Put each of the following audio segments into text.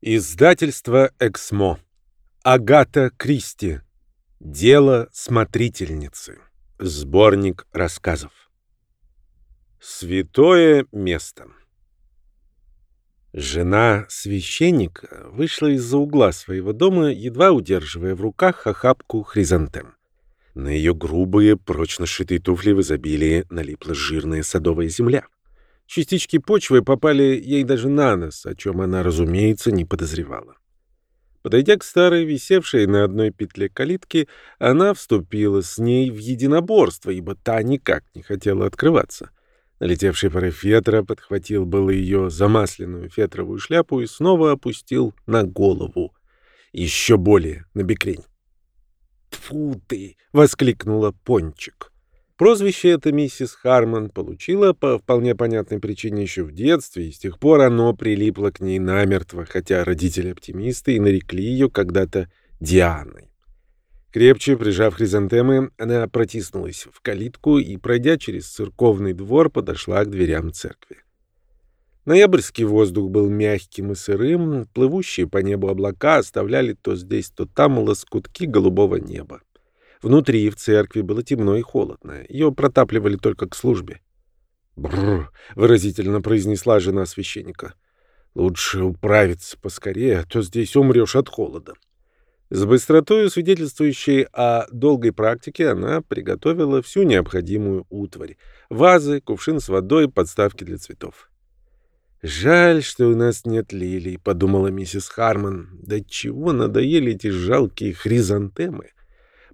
Издательство «Эксмо». Агата Кристи. Дело смотрительницы. Сборник рассказов. Святое место. Жена священника вышла из-за угла своего дома, едва удерживая в руках охапку хризантем. На ее грубые, прочно сшитые туфли в изобилии налипла жирная садовая земля. Частички почвы попали ей даже на нос, о чем она, разумеется, не подозревала. Подойдя к старой, висевшей на одной петле калитки, она вступила с ней в единоборство, ибо та никак не хотела открываться. Налетевший порыв ветра подхватил было ее замасленную фетровую шляпу и снова опустил на голову. Еще более на бекрень. «Тьфу ты!» — воскликнула Пончик. Прозвище это миссис Харман получила по вполне понятной причине еще в детстве, и с тех пор оно прилипло к ней намертво, хотя родители-оптимисты и нарекли ее когда-то Дианой. Крепче прижав хризантемы, она протиснулась в калитку и, пройдя через церковный двор, подошла к дверям церкви. Ноябрьский воздух был мягким и сырым, плывущие по небу облака оставляли то здесь, то там лоскутки голубого неба. Внутри, в церкви, было темно и холодно. Ее протапливали только к службе. «Бррр!» — выразительно произнесла жена священника. «Лучше управиться поскорее, а то здесь умрешь от холода». С быстротой, свидетельствующей о долгой практике, она приготовила всю необходимую утварь. Вазы, кувшин с водой, подставки для цветов. «Жаль, что у нас нет лилий», — подумала миссис Харман. «Да чего надоели эти жалкие хризантемы?»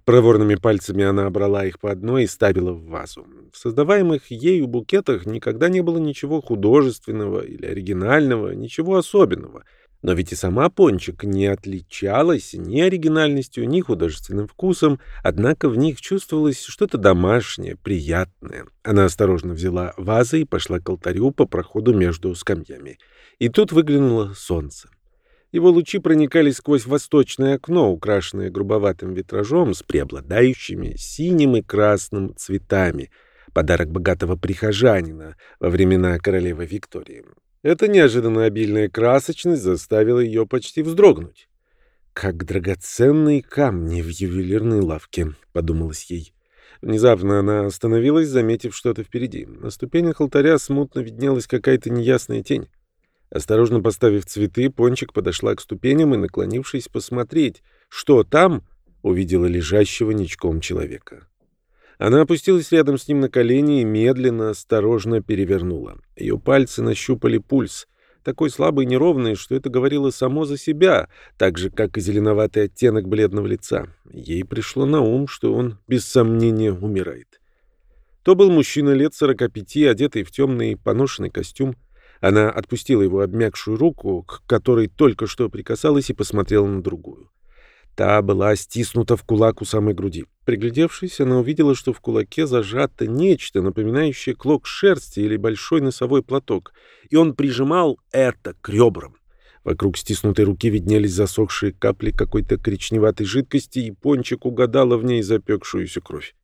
Проворными пальцами она обрала их по одной и ставила в вазу. В создаваемых ею букетах никогда не было ничего художественного или оригинального, ничего особенного. Но ведь и сама Пончик не отличалась ни оригинальностью, ни художественным вкусом, однако в них чувствовалось что-то домашнее, приятное. Она осторожно взяла вазы и пошла к алтарю по проходу между скамьями. И тут выглянуло солнце. Его лучи проникали сквозь восточное окно, украшенное грубоватым витражом с преобладающими синим и красным цветами, подарок богатого прихожанина во времена королевы Виктории. Эта неожиданно обильная красочность заставила ее почти вздрогнуть. «Как драгоценные камни в ювелирной лавке», — подумалось ей. Внезапно она остановилась, заметив что-то впереди. На ступенях алтаря смутно виднелась какая-то неясная тень. Осторожно поставив цветы, Пончик подошла к ступеням и, наклонившись посмотреть, что там, увидела лежащего ничком человека. Она опустилась рядом с ним на колени и медленно, осторожно перевернула. Ее пальцы нащупали пульс, такой слабый и неровный, что это говорило само за себя, так же, как и зеленоватый оттенок бледного лица. Ей пришло на ум, что он, без сомнения, умирает. То был мужчина лет сорока пяти, одетый в темный поношенный костюм. Она отпустила его обмякшую руку, к которой только что прикасалась, и посмотрела на другую. Та была стиснута в кулак у самой груди. Приглядевшись, она увидела, что в кулаке зажато нечто, напоминающее клок шерсти или большой носовой платок, и он прижимал это к ребрам. Вокруг стиснутой руки виднелись засохшие капли какой-то коричневатой жидкости, и Пончик угадала в ней запекшуюся кровь.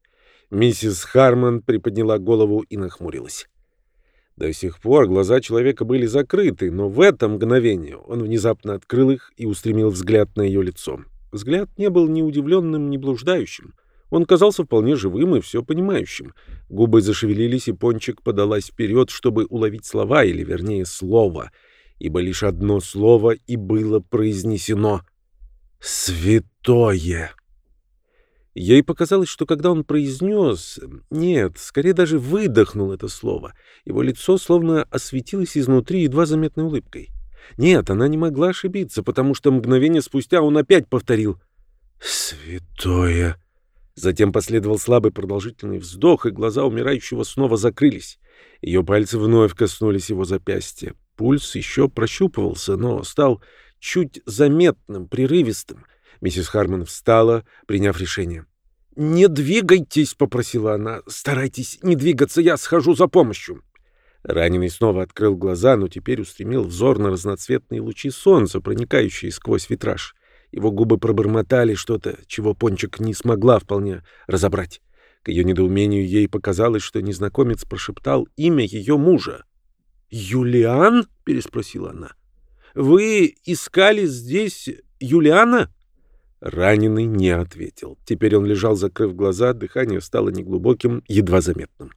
Миссис Харман приподняла голову и нахмурилась. До сих пор глаза человека были закрыты, но в это мгновение он внезапно открыл их и устремил взгляд на ее лицо. Взгляд не был ни удивленным, ни блуждающим. Он казался вполне живым и все понимающим. Губы зашевелились, и Пончик подалась вперед, чтобы уловить слова, или, вернее, слово, ибо лишь одно слово и было произнесено «Святое». Ей показалось, что когда он произнес, нет, скорее даже выдохнул это слово, его лицо словно осветилось изнутри едва заметной улыбкой. Нет, она не могла ошибиться, потому что мгновение спустя он опять повторил «Святое». Затем последовал слабый продолжительный вздох, и глаза умирающего снова закрылись. Ее пальцы вновь коснулись его запястья. Пульс еще прощупывался, но стал чуть заметным, прерывистым. Миссис Харман встала, приняв решение. «Не двигайтесь», — попросила она. «Старайтесь не двигаться, я схожу за помощью». Раненый снова открыл глаза, но теперь устремил взор на разноцветные лучи солнца, проникающие сквозь витраж. Его губы пробормотали что-то, чего Пончик не смогла вполне разобрать. К ее недоумению ей показалось, что незнакомец прошептал имя ее мужа. «Юлиан?» — переспросила она. Вы искали здесь Юлиана?» Раненый не ответил. Теперь он лежал, закрыв глаза, дыхание стало неглубоким, едва заметным.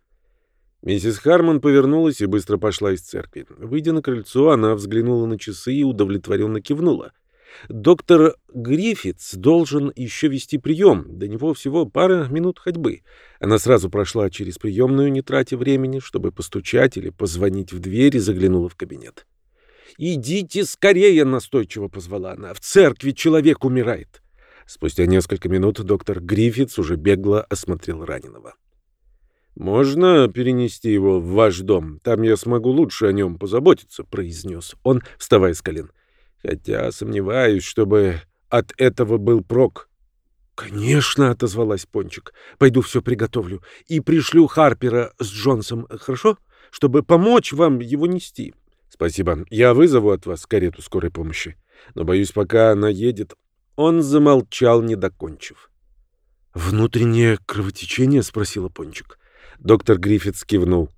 Миссис Хармон повернулась и быстро пошла из церкви. Выйдя на крыльцо, она взглянула на часы и удовлетворенно кивнула. Доктор Гриффитс должен еще вести прием. До него всего пара минут ходьбы. Она сразу прошла через приемную, не тратя времени, чтобы постучать или позвонить в дверь и заглянула в кабинет. «Идите скорее!» — настойчиво позвала она. «В церкви человек умирает!» Спустя несколько минут доктор Гриффитс уже бегло осмотрел раненого. «Можно перенести его в ваш дом? Там я смогу лучше о нем позаботиться», — произнес он, вставая с колен. «Хотя сомневаюсь, чтобы от этого был прок». «Конечно», — отозвалась Пончик. «Пойду все приготовлю и пришлю Харпера с Джонсом, хорошо? Чтобы помочь вам его нести». «Спасибо. Я вызову от вас карету скорой помощи. Но, боюсь, пока она едет, он замолчал, не докончив. «Внутреннее кровотечение?» — спросила Пончик. Доктор Гриффитс кивнул.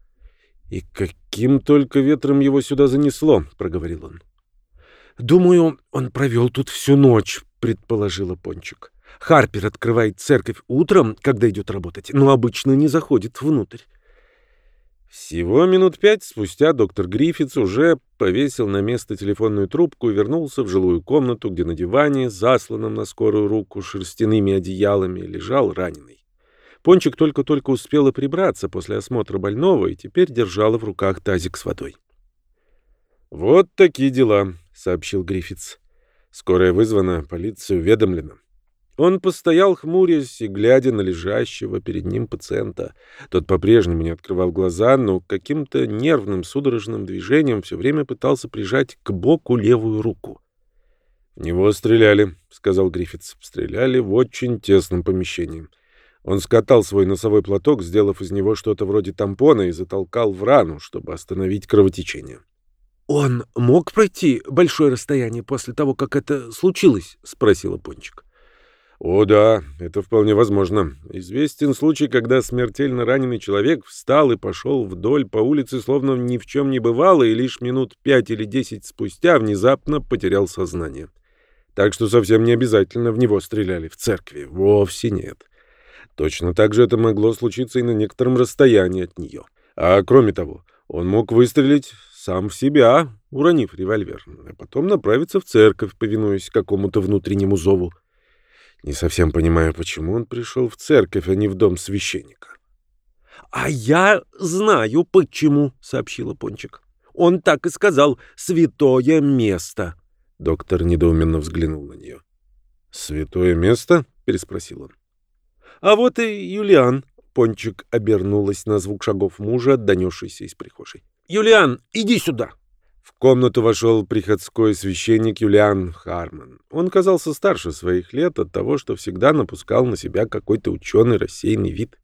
«И каким только ветром его сюда занесло?» — проговорил он. «Думаю, он провел тут всю ночь», — предположила Пончик. «Харпер открывает церковь утром, когда идет работать, но обычно не заходит внутрь. Всего минут пять спустя доктор Гриффитс уже повесил на место телефонную трубку и вернулся в жилую комнату, где на диване, засланном на скорую руку шерстяными одеялами, лежал раненый. Пончик только-только успела прибраться после осмотра больного и теперь держала в руках тазик с водой. «Вот такие дела», — сообщил Гриффитс. «Скорая вызвана, полиция уведомлена. Он постоял, хмурясь и глядя на лежащего перед ним пациента. Тот по-прежнему не открывал глаза, но каким-то нервным судорожным движением все время пытался прижать к боку левую руку. — В него стреляли, — сказал Гриффитс. — Стреляли в очень тесном помещении. Он скатал свой носовой платок, сделав из него что-то вроде тампона, и затолкал в рану, чтобы остановить кровотечение. — Он мог пройти большое расстояние после того, как это случилось? — спросила Пончик. О да, это вполне возможно. Известен случай, когда смертельно раненый человек встал и пошел вдоль по улице, словно ни в чем не бывало, и лишь минут пять или десять спустя внезапно потерял сознание. Так что совсем не обязательно в него стреляли в церкви. Вовсе нет. Точно так же это могло случиться и на некотором расстоянии от нее. А кроме того, он мог выстрелить сам в себя, уронив револьвер, а потом направиться в церковь, повинуясь какому-то внутреннему зову. Не совсем понимаю, почему он пришел в церковь, а не в дом священника. — А я знаю, почему, — сообщила Пончик. — Он так и сказал «святое место». Доктор недоуменно взглянул на нее. «Святое место?» — переспросил он. «А вот и Юлиан». Пончик обернулась на звук шагов мужа, донесшийся из прихожей. «Юлиан, иди сюда!» В комнату вошел приходской священник Юлиан Харман. Он казался старше своих лет от того, что всегда напускал на себя какой-то ученый рассеянный вид.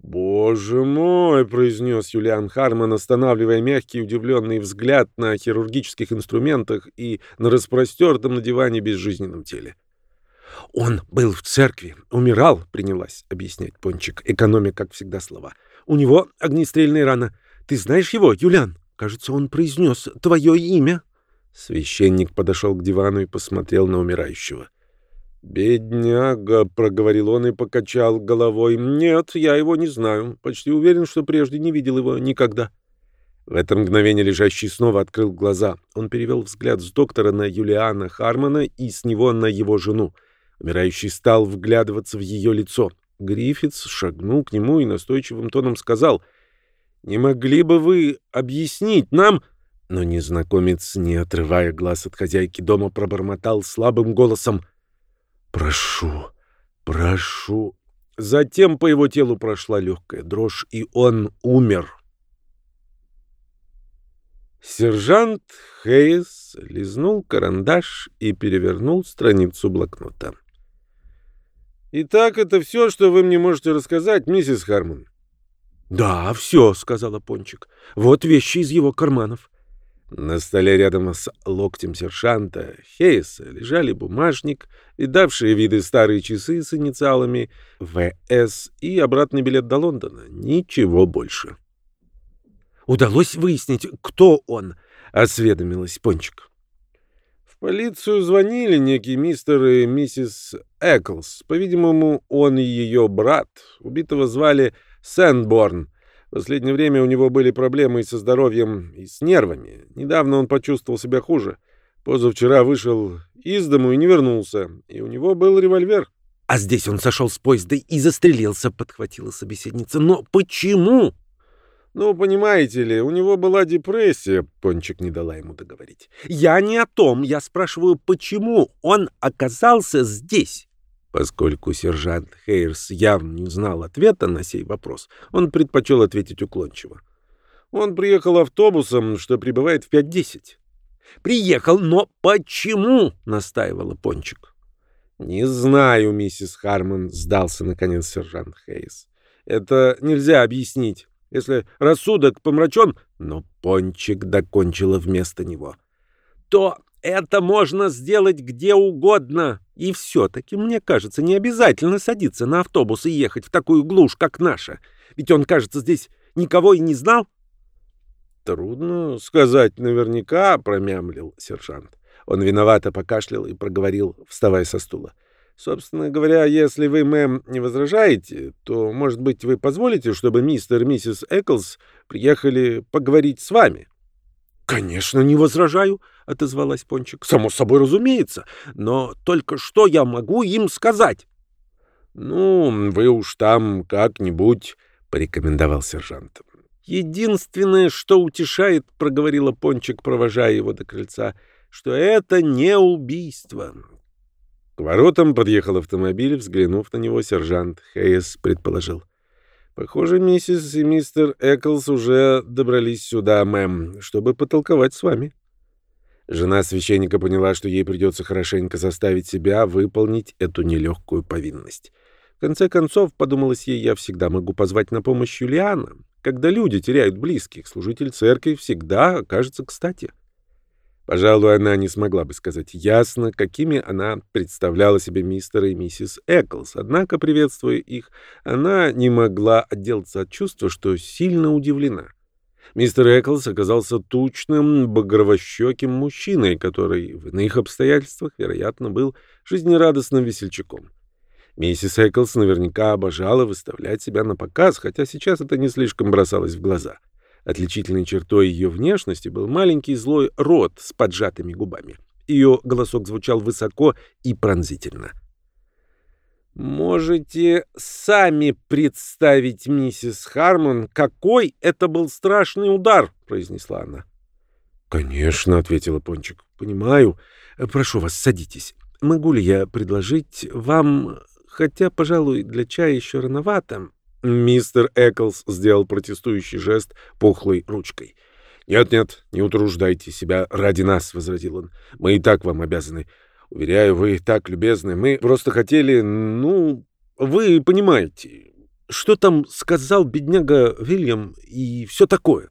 «Боже мой!» — произнес Юлиан Харман, останавливая мягкий удивленный взгляд на хирургических инструментах и на распростертом на диване безжизненном теле. «Он был в церкви, умирал», — принялась объяснять Пончик, экономя, как всегда, слова. «У него огнестрельная рана. Ты знаешь его, Юлиан?» Кажется, он произнес твое имя. Священник подошел к дивану и посмотрел на умирающего. «Бедняга», — проговорил он и покачал головой. «Нет, я его не знаю. Почти уверен, что прежде не видел его никогда». В это мгновение лежащий снова открыл глаза. Он перевел взгляд с доктора на Юлиана Хармона и с него на его жену. Умирающий стал вглядываться в ее лицо. Гриффитс шагнул к нему и настойчивым тоном сказал — не могли бы вы объяснить нам...» Но незнакомец, не отрывая глаз от хозяйки дома, пробормотал слабым голосом. «Прошу, прошу». Затем по его телу прошла легкая дрожь, и он умер. Сержант Хейс лизнул карандаш и перевернул страницу блокнота. «Итак, это все, что вы мне можете рассказать, миссис Хармон?» «Да, все», — сказала Пончик. «Вот вещи из его карманов». На столе рядом с локтем сержанта Хейса лежали бумажник, видавшие виды старые часы с инициалами «ВС» и обратный билет до Лондона. Ничего больше. «Удалось выяснить, кто он?» — осведомилась Пончик. полицию звонили некий мистер и миссис Эклс. По-видимому, он ее брат. Убитого звали Сэндборн. В последнее время у него были проблемы и со здоровьем, и с нервами. Недавно он почувствовал себя хуже. Позавчера вышел из дому и не вернулся. И у него был револьвер. — А здесь он сошел с поезда и застрелился, — подхватила собеседница. — Но почему? «Ну, понимаете ли, у него была депрессия», — Пончик не дала ему договорить. «Я не о том. Я спрашиваю, почему он оказался здесь?» Поскольку сержант Хейерс явно не знал ответа на сей вопрос, он предпочел ответить уклончиво. Он приехал автобусом, что прибывает в 5.10. «Приехал, но почему?» — настаивала Пончик. «Не знаю, миссис Хармон», — сдался наконец сержант Хейс. «Это нельзя объяснить если рассудок помрачен, но пончик докончила вместо него, то это можно сделать где угодно. И все-таки, мне кажется, не обязательно садиться на автобус и ехать в такую глушь, как наша. Ведь он, кажется, здесь никого и не знал. Трудно сказать наверняка, промямлил сержант. Он виновато покашлял и проговорил, вставая со стула. Собственно говоря, если вы, мэм, не возражаете, то, может быть, вы позволите, чтобы мистер и миссис Эклс приехали поговорить с вами? — Конечно, не возражаю, — отозвалась Пончик. — Само собой разумеется. Но только что я могу им сказать? — Ну, вы уж там как-нибудь, — порекомендовал сержант. — Единственное, что утешает, — проговорила Пончик, провожая его до крыльца, — что это не убийство. К воротам подъехал автомобиль, взглянув на него, сержант Хейс предположил. «Похоже, миссис и мистер Эклс уже добрались сюда, мэм, чтобы потолковать с вами». Жена священника поняла, что ей придется хорошенько заставить себя выполнить эту нелегкую повинность. В конце концов, подумалось ей, я всегда могу позвать на помощь Юлиана. Когда люди теряют близких, служитель церкви всегда окажется кстати. Пожалуй, она не смогла бы сказать ясно, какими она представляла себе мистера и миссис Эклс, однако, приветствуя их, она не могла отделаться от чувства, что сильно удивлена. Мистер Эклс оказался тучным, багровощеким мужчиной, который в иных обстоятельствах, вероятно, был жизнерадостным весельчаком. Миссис Эклс наверняка обожала выставлять себя на показ, хотя сейчас это не слишком бросалось в глаза — Отличительной чертой ее внешности был маленький злой рот с поджатыми губами. Ее голосок звучал высоко и пронзительно. «Можете сами представить, миссис Хармон, какой это был страшный удар!» — произнесла она. «Конечно», — ответила Пончик. «Понимаю. Прошу вас, садитесь. Могу ли я предложить вам, хотя, пожалуй, для чая еще рановато, Мистер Эклс сделал протестующий жест пухлой ручкой. «Нет-нет, не утруждайте себя ради нас», — возразил он. «Мы и так вам обязаны. Уверяю, вы так любезны. Мы просто хотели, ну, вы понимаете, что там сказал бедняга Вильям и все такое».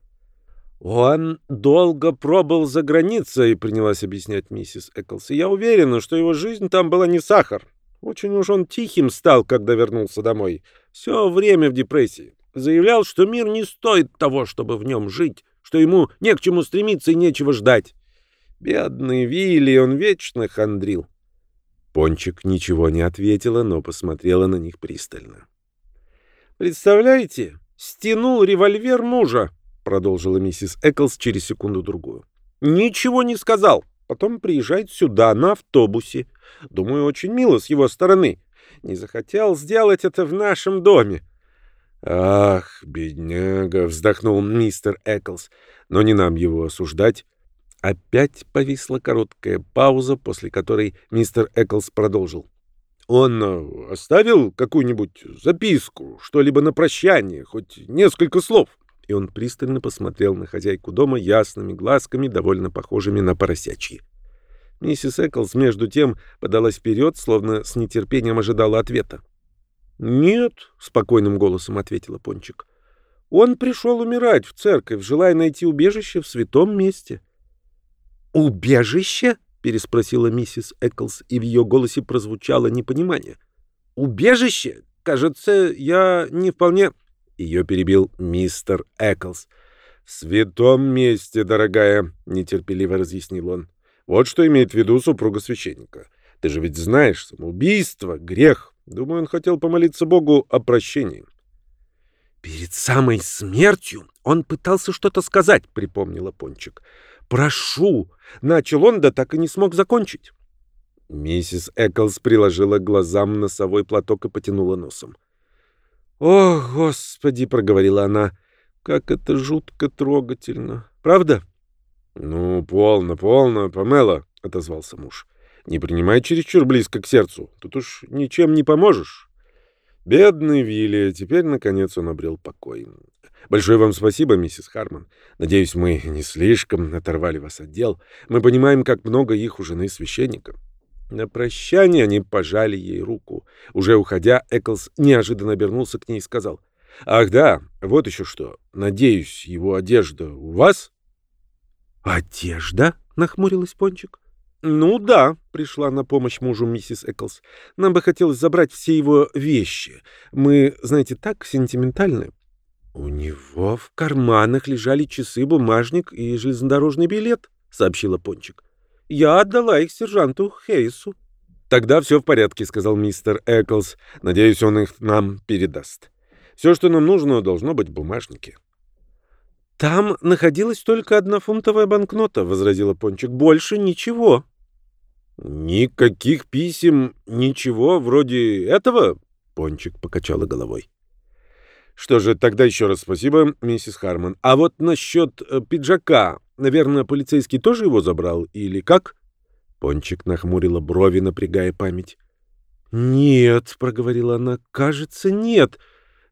«Он долго пробыл за границей», — принялась объяснять миссис Эклс. «Я уверена, что его жизнь там была не сахар. Очень уж он тихим стал, когда вернулся домой. Все время в депрессии. Заявлял, что мир не стоит того, чтобы в нем жить, что ему не к чему стремиться и нечего ждать. Бедный Вилли, он вечно хандрил. Пончик ничего не ответила, но посмотрела на них пристально. «Представляете, стянул револьвер мужа», — продолжила миссис Эклс через секунду-другую. «Ничего не сказал. Потом приезжает сюда на автобусе. Думаю, очень мило с его стороны. Не захотел сделать это в нашем доме. «Ах, бедняга!» — вздохнул мистер Эклс. «Но не нам его осуждать». Опять повисла короткая пауза, после которой мистер Эклс продолжил. «Он э, оставил какую-нибудь записку, что-либо на прощание, хоть несколько слов?» и он пристально посмотрел на хозяйку дома ясными глазками, довольно похожими на поросячьи. Миссис Эклс, между тем, подалась вперед, словно с нетерпением ожидала ответа. «Нет», — спокойным голосом ответила Пончик. «Он пришел умирать в церковь, желая найти убежище в святом месте». «Убежище?» — переспросила миссис Эклс, и в ее голосе прозвучало непонимание. «Убежище? Кажется, я не вполне...» Ее перебил мистер Эклс. «В святом месте, дорогая», — нетерпеливо разъяснил он. Вот что имеет в виду супруга священника. Ты же ведь знаешь, самоубийство — грех. Думаю, он хотел помолиться Богу о прощении. «Перед самой смертью он пытался что-то сказать», — припомнила Пончик. «Прошу!» — начал он, да так и не смог закончить. Миссис Эклс приложила глазам носовой платок и потянула носом. «О, Господи!» — проговорила она. «Как это жутко трогательно. Правда?» «Ну, полно, полно, Памела», — отозвался муж. «Не принимай чересчур близко к сердцу. Тут уж ничем не поможешь». Бедный Вилли, теперь, наконец, он обрел покой. Большое вам спасибо, миссис Харман. Надеюсь, мы не слишком оторвали вас от дел. Мы понимаем, как много их у жены священника. На прощание они пожали ей руку. Уже уходя, Эклс неожиданно обернулся к ней и сказал. «Ах да, вот еще что. Надеюсь, его одежда у вас?» «Одежда?» — нахмурилась Пончик. «Ну да», — пришла на помощь мужу миссис Эклс. «Нам бы хотелось забрать все его вещи. Мы, знаете, так сентиментальны». «У него в карманах лежали часы, бумажник и железнодорожный билет», — сообщила Пончик. «Я отдала их сержанту Хейсу». «Тогда все в порядке», — сказал мистер Эклс. «Надеюсь, он их нам передаст. Все, что нам нужно, должно быть в бумажнике». «Там находилась только одна фунтовая банкнота», — возразила Пончик. «Больше ничего». «Никаких писем, ничего вроде этого?» — Пончик покачала головой. «Что же, тогда еще раз спасибо, миссис Харман. А вот насчет э, пиджака, наверное, полицейский тоже его забрал, или как?» Пончик нахмурила брови, напрягая память. «Нет», — проговорила она, — «кажется, нет.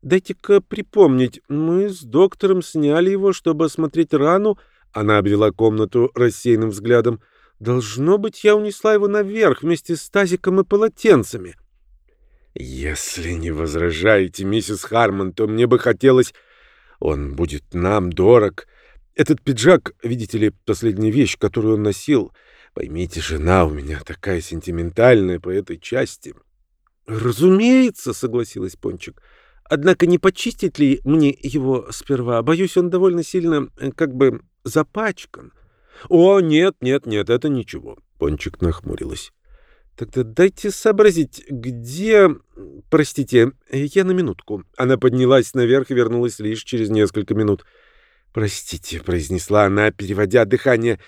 Дайте-ка припомнить, мы с доктором сняли его, чтобы осмотреть рану». Она обвела комнату рассеянным взглядом. Должно быть, я унесла его наверх вместе с тазиком и полотенцами. Если не возражаете, миссис Хармон, то мне бы хотелось... Он будет нам дорог. Этот пиджак, видите ли, последняя вещь, которую он носил. Поймите, жена у меня такая сентиментальная по этой части. Разумеется, согласилась Пончик. Однако не почистить ли мне его сперва? Боюсь, он довольно сильно, э, как бы, запачкан. «О, нет, нет, нет, это ничего», — Пончик нахмурилась. «Тогда дайте сообразить, где... Простите, я на минутку». Она поднялась наверх и вернулась лишь через несколько минут. «Простите», — произнесла она, переводя дыхание.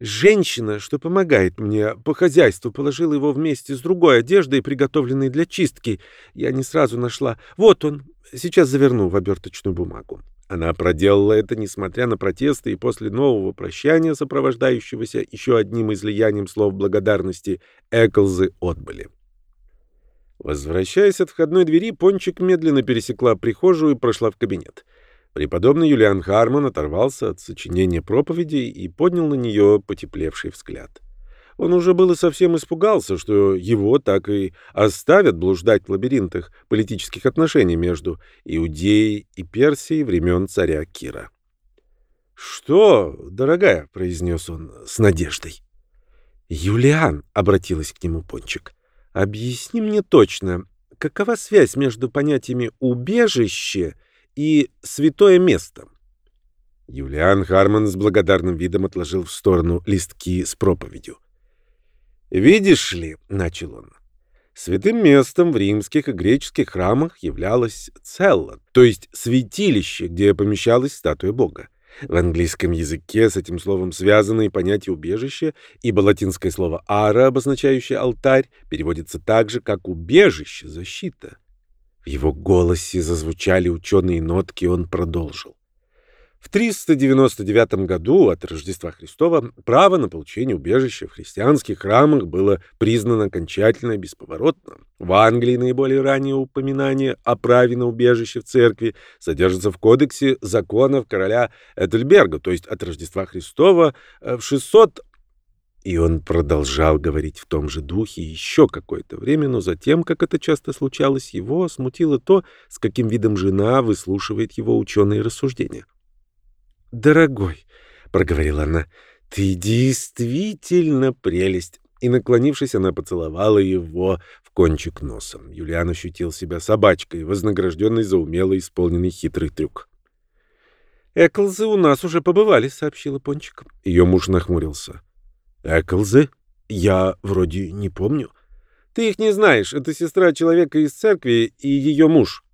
«Женщина, что помогает мне по хозяйству, положила его вместе с другой одеждой, приготовленной для чистки. Я не сразу нашла. Вот он. Сейчас заверну в оберточную бумагу». Она проделала это, несмотря на протесты, и после нового прощания, сопровождающегося еще одним излиянием слов благодарности, Эклзы отбыли. Возвращаясь от входной двери, Пончик медленно пересекла прихожую и прошла в кабинет. Преподобный Юлиан Харман оторвался от сочинения проповедей и поднял на нее потеплевший взгляд. Он уже было совсем испугался, что его так и оставят блуждать в лабиринтах политических отношений между Иудеей и Персией времен царя Кира. «Что, дорогая?» — произнес он с надеждой. «Юлиан», — обратилась к нему Пончик, — «объясни мне точно, какова связь между понятиями «убежище» и «святое место»?» Юлиан Харман с благодарным видом отложил в сторону листки с проповедью. «Видишь ли», — начал он, — «святым местом в римских и греческих храмах являлась целла, то есть святилище, где помещалась статуя Бога. В английском языке с этим словом связано и понятие убежища, ибо латинское слово «ара», обозначающее алтарь, переводится так же, как «убежище», «защита». В его голосе зазвучали ученые нотки, он продолжил. В 399 году от Рождества Христова право на получение убежища в христианских храмах было признано окончательно и бесповоротно. В Англии наиболее раннее упоминание о праве на убежище в церкви содержится в кодексе законов короля Эдельберга, то есть от Рождества Христова э, в 600 и он продолжал говорить в том же духе еще какое-то время, но затем, как это часто случалось, его смутило то, с каким видом жена выслушивает его ученые рассуждения. «Дорогой», — проговорила она, — «ты действительно прелесть». И, наклонившись, она поцеловала его в кончик носа. Юлиан ощутил себя собачкой, вознагражденной за умело исполненный хитрый трюк. «Эклзы у нас уже побывали», — сообщила Пончик. Ее муж нахмурился. Эклзы? Я вроде не помню. Ты их не знаешь. Это сестра человека из церкви и ее муж.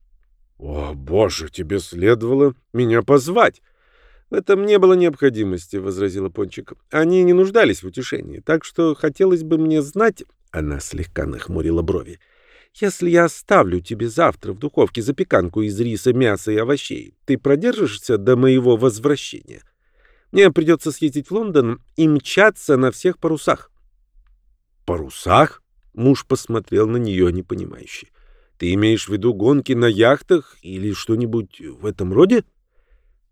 О, боже, тебе следовало меня позвать. В этом не было необходимости, возразила Пончик. Они не нуждались в утешении, так что хотелось бы мне знать, она слегка нахмурила брови. Если я оставлю тебе завтра в духовке запеканку из риса, мяса и овощей, ты продержишься до моего возвращения. Мне придется съездить в Лондон и мчаться на всех парусах. Парусах? Муж посмотрел на нее непонимающе. Ты имеешь в виду гонки на яхтах или что-нибудь в этом роде?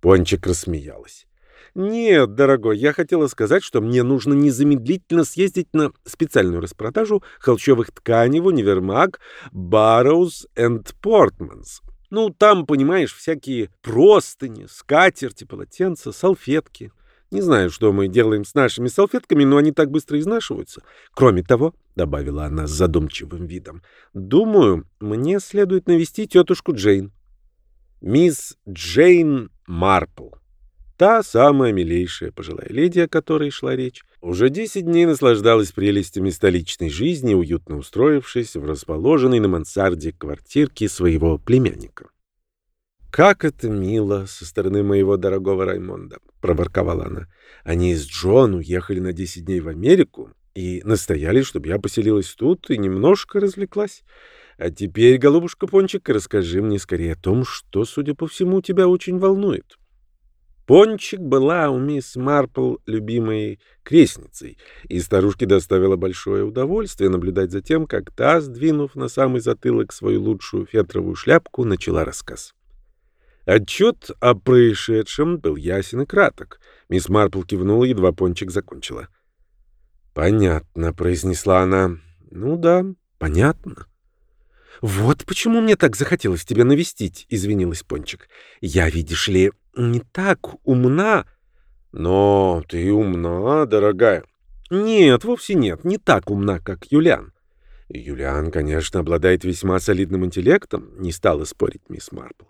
Пончик рассмеялась. Нет, дорогой, я хотела сказать, что мне нужно незамедлительно съездить на специальную распродажу холщовых тканей в универмаг Barrows and Portmans. Ну, там, понимаешь, всякие простыни, скатерти, полотенца, салфетки. Не знаю, что мы делаем с нашими салфетками, но они так быстро изнашиваются. Кроме того, — добавила она с задумчивым видом, — думаю, мне следует навестить тетушку Джейн. Мисс Джейн Марпл. Та самая милейшая пожилая леди, о которой шла речь, уже десять дней наслаждалась прелестями столичной жизни, уютно устроившись в расположенной на мансарде квартирке своего племянника. «Как это мило со стороны моего дорогого Раймонда!» — проворковала она. «Они с Джон уехали на десять дней в Америку и настояли, чтобы я поселилась тут и немножко развлеклась. А теперь, голубушка Пончик, расскажи мне скорее о том, что, судя по всему, тебя очень волнует». Пончик была у мисс Марпл любимой крестницей, и старушке доставило большое удовольствие наблюдать за тем, как та, сдвинув на самый затылок свою лучшую фетровую шляпку, начала рассказ. Отчет о происшедшем был ясен и краток. Мисс Марпл кивнула, едва Пончик закончила. «Понятно», — произнесла она. «Ну да, понятно». «Вот почему мне так захотелось тебя навестить», — извинилась Пончик. «Я, видишь ли, не так умна». «Но ты умна, дорогая». «Нет, вовсе нет, не так умна, как Юлиан». «Юлиан, конечно, обладает весьма солидным интеллектом», — не стала спорить мисс Марпл.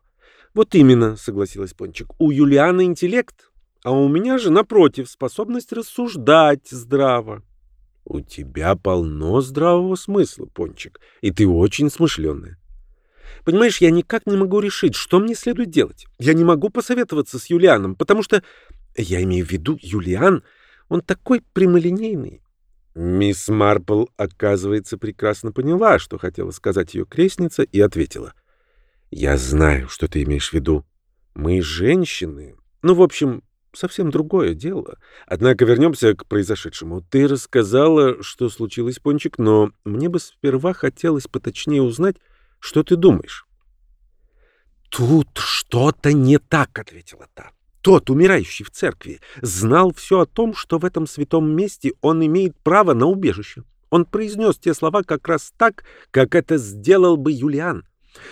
«Вот именно», — согласилась Пончик, — «у Юлиана интеллект, а у меня же, напротив, способность рассуждать здраво». «У тебя полно здравого смысла, Пончик, и ты очень смышленная. Понимаешь, я никак не могу решить, что мне следует делать. Я не могу посоветоваться с Юлианом, потому что... Я имею в виду, Юлиан, он такой прямолинейный. Мисс Марпл, оказывается, прекрасно поняла, что хотела сказать ее крестница, и ответила. «Я знаю, что ты имеешь в виду. Мы женщины. Ну, в общем, совсем другое дело. Однако вернемся к произошедшему. Ты рассказала, что случилось, Пончик, но мне бы сперва хотелось поточнее узнать, что ты думаешь? Тут что-то не так, ответила та. Тот, умирающий в церкви, знал все о том, что в этом святом месте он имеет право на убежище. Он произнес те слова как раз так, как это сделал бы Юлиан.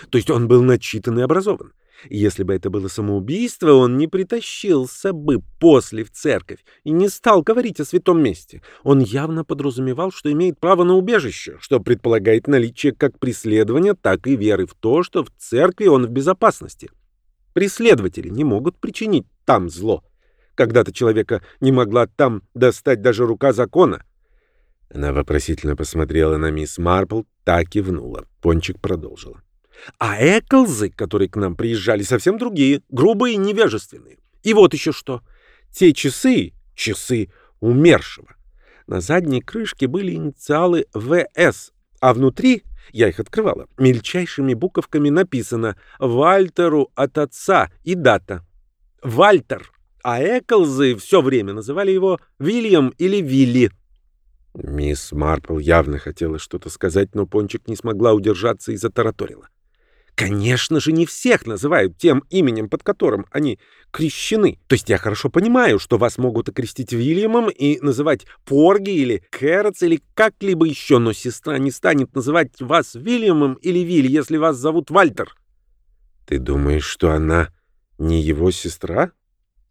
То есть он был начитан и образован. Если бы это было самоубийство, он не притащился бы после в церковь и не стал говорить о святом месте. Он явно подразумевал, что имеет право на убежище, что предполагает наличие как преследования, так и веры в то, что в церкви он в безопасности. Преследователи не могут причинить там зло. Когда-то человека не могла там достать даже рука закона. Она вопросительно посмотрела на мисс Марпл, так кивнула. Пончик продолжила. А Эклзы, которые к нам приезжали, совсем другие, грубые и невежественные. И вот еще что. Те часы, часы умершего, на задней крышке были инициалы ВС, а внутри, я их открывала, мельчайшими буковками написано «Вальтеру от отца» и дата. Вальтер, а Эклзы все время называли его Вильям или Вилли. Мисс Марпл явно хотела что-то сказать, но Пончик не смогла удержаться и затараторила. Конечно же, не всех называют тем именем, под которым они крещены. То есть я хорошо понимаю, что вас могут окрестить Вильямом и называть Порги или Кэротс или как-либо еще, но сестра не станет называть вас Вильямом или Вилли, если вас зовут Вальтер. Ты думаешь, что она не его сестра?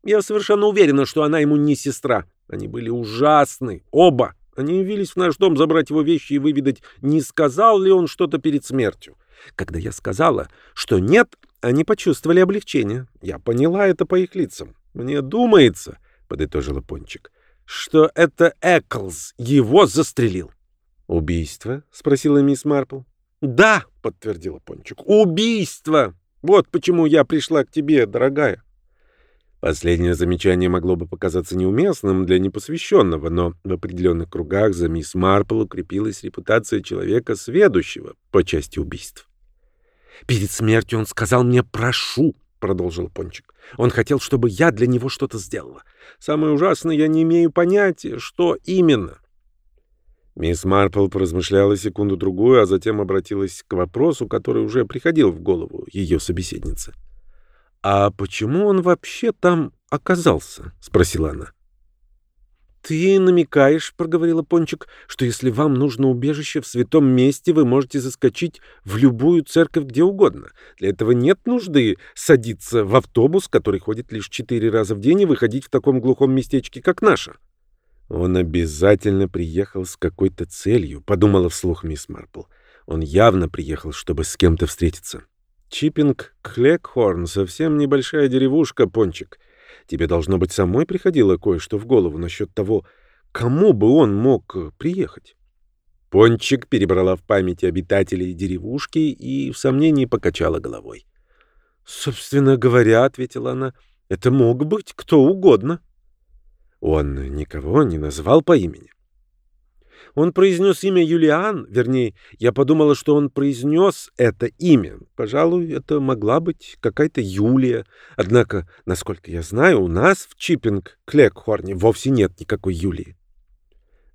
Я совершенно уверена, что она ему не сестра. Они были ужасны, оба. Они явились в наш дом забрать его вещи и выведать, не сказал ли он что-то перед смертью. Когда я сказала, что нет, они почувствовали облегчение. Я поняла это по их лицам. Мне думается, — подытожила Пончик, что это Эклз его застрелил. «Убийство?» — спросила мисс Марпл. «Да», — подтвердила Пончик, — «убийство! Вот почему я пришла к тебе, дорогая». Последнее замечание могло бы показаться неуместным для непосвященного, но в определенных кругах за мисс Марпл укрепилась репутация человека сведущего по части убийств. «Перед смертью он сказал мне «прошу», — продолжил Пончик. «Он хотел, чтобы я для него что-то сделала. Самое ужасное, я не имею понятия, что именно». Мисс Марпл поразмышляла секунду-другую, а затем обратилась к вопросу, который уже приходил в голову ее собеседницы. — «А почему он вообще там оказался?» — спросила она. «Ты намекаешь, — проговорила Пончик, — что если вам нужно убежище в святом месте, вы можете заскочить в любую церковь где угодно. Для этого нет нужды садиться в автобус, который ходит лишь четыре раза в день, и выходить в таком глухом местечке, как наше». «Он обязательно приехал с какой-то целью», — подумала вслух мисс Марпл. «Он явно приехал, чтобы с кем-то встретиться». Чиппинг Клекхорн — совсем небольшая деревушка, Пончик. Тебе, должно быть, самой приходило кое-что в голову насчет того, кому бы он мог э, приехать. Пончик перебрала в памяти обитателей деревушки и в сомнении покачала головой. «Собственно говоря, — ответила она, — это мог быть кто угодно». Он никого не назвал по имени. Он произнес имя Юлиан, вернее, я подумала, что он произнес это имя. Пожалуй, это могла быть какая-то Юлия. Однако, насколько я знаю, у нас в Чиппинг-Клекхорне вовсе нет никакой Юлии.